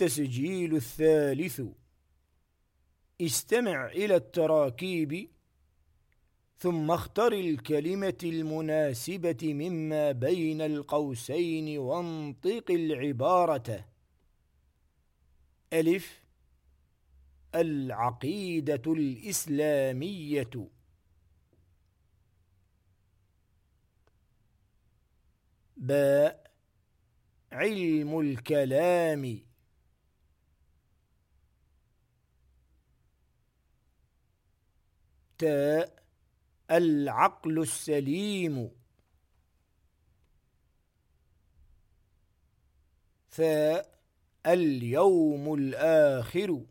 التسجيل الثالث. استمع إلى التراكيب ثم اختر الكلمة المناسبة مما بين القوسين وانطق العبارة. ألف. العقيدة الإسلامية. باء. علم الكلام. تاء العقل السليم. ثاء اليوم الآخر.